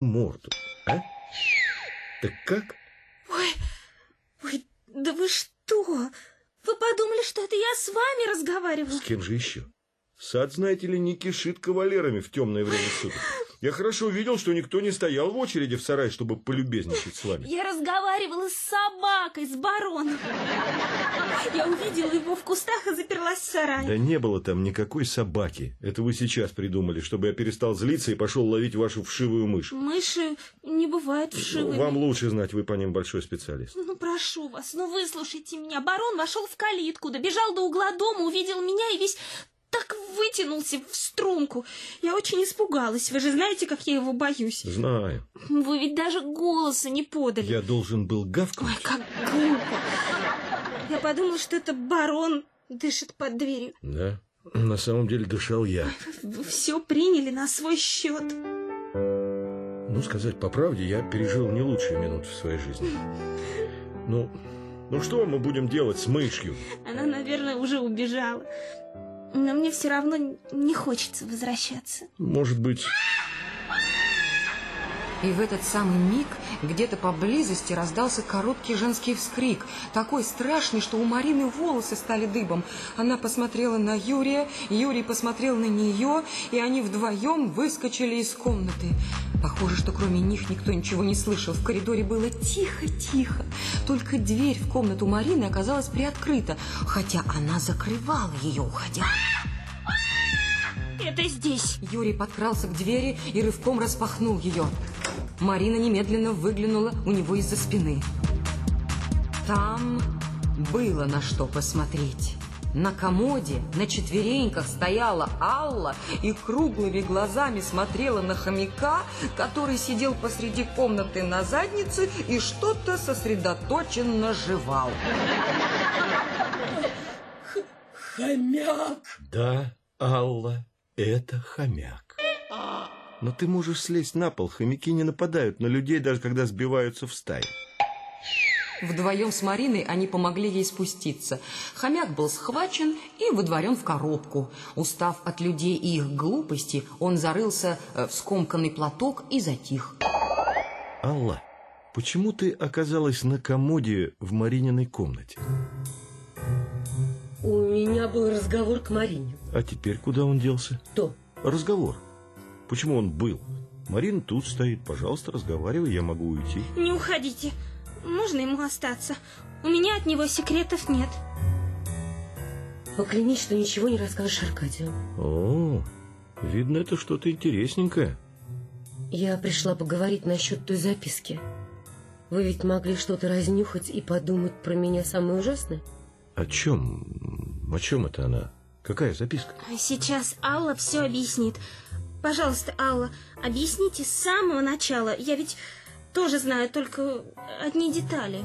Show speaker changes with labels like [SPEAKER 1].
[SPEAKER 1] морду, а? Так как?
[SPEAKER 2] Ой, ой, да вы что? Вы подумали, что это я с вами разговариваю?
[SPEAKER 1] С кем же еще? Сад, знаете ли, не кишит кавалерами в темное время суток. Я хорошо видел, что никто не стоял в очереди в сарай, чтобы полюбезничать с вами.
[SPEAKER 2] Я разговаривала с собакой, с бароном. Я увидела его в кустах и заперлась в сарае.
[SPEAKER 1] Да не было там никакой собаки. Это вы сейчас придумали, чтобы я перестал злиться и пошел ловить вашу вшивую мышь.
[SPEAKER 2] Мыши не бывают вшивыми.
[SPEAKER 1] Вам лучше знать, вы по ним большой специалист.
[SPEAKER 2] Ну, прошу вас, ну выслушайте меня. Барон вошел в калитку, добежал до угла дома, увидел меня и весь так вытянулся в струнку. Я очень испугалась. Вы же знаете, как я его боюсь.
[SPEAKER 1] Знаю.
[SPEAKER 2] Вы ведь даже голоса не подали.
[SPEAKER 1] Я должен был гавкнуть.
[SPEAKER 2] Ой, как глупо. Я подумала, что это барон дышит под дверью.
[SPEAKER 1] Да, на самом деле дышал я.
[SPEAKER 2] Все приняли на свой счет.
[SPEAKER 1] Ну, сказать по правде, я пережил не лучшие минуты в своей жизни. Ну, ну что мы будем делать с мышью?
[SPEAKER 2] Она, наверное, уже убежала. Но мне все равно не хочется возвращаться.
[SPEAKER 1] Может быть...
[SPEAKER 3] И в этот самый миг где-то поблизости раздался короткий женский вскрик, такой страшный, что у Марины волосы стали дыбом. Она посмотрела на Юрия, Юрий посмотрел на нее, и они вдвоем выскочили из комнаты. Похоже, что кроме них никто ничего не слышал. В коридоре было тихо-тихо. Только дверь в комнату Марины оказалась приоткрыта, хотя она закрывала ее, уходя.
[SPEAKER 2] Это здесь.
[SPEAKER 3] Юрий подкрался к двери и рывком распахнул ее. Марина немедленно выглянула у него из-за спины. Там было на что посмотреть. На комоде на четвереньках стояла Алла и круглыми глазами смотрела на хомяка, который сидел посреди комнаты на заднице и что-то сосредоточенно жевал.
[SPEAKER 4] Хомяк!
[SPEAKER 1] Да, Алла, это хомяк. Но ты можешь слезть на пол. Хомяки не нападают на людей, даже когда сбиваются в стаи.
[SPEAKER 3] Вдвоем с Мариной они помогли ей спуститься. Хомяк был схвачен и выдворен в коробку. Устав от людей и их глупости, он зарылся э, в скомканный платок и затих.
[SPEAKER 1] Алла, почему ты оказалась на комоде в Марининой комнате?
[SPEAKER 4] У меня был разговор к Марине.
[SPEAKER 1] А теперь куда он делся?
[SPEAKER 4] Кто?
[SPEAKER 1] Разговор. Почему он был? Марина тут стоит. Пожалуйста, разговаривай, я могу уйти.
[SPEAKER 2] Не уходите. Можно ему остаться. У меня от него секретов нет.
[SPEAKER 4] Поклянись, что ничего не расскажешь Аркадию.
[SPEAKER 1] О, видно, это что-то интересненькое.
[SPEAKER 4] Я пришла поговорить насчет той записки. Вы ведь могли что-то разнюхать и подумать про меня самое ужасное?
[SPEAKER 1] О чем? О чем это она? Какая записка?
[SPEAKER 2] Сейчас Алла все объяснит. Пожалуйста, Алла, объясните с самого начала. Я ведь тоже знаю только одни детали.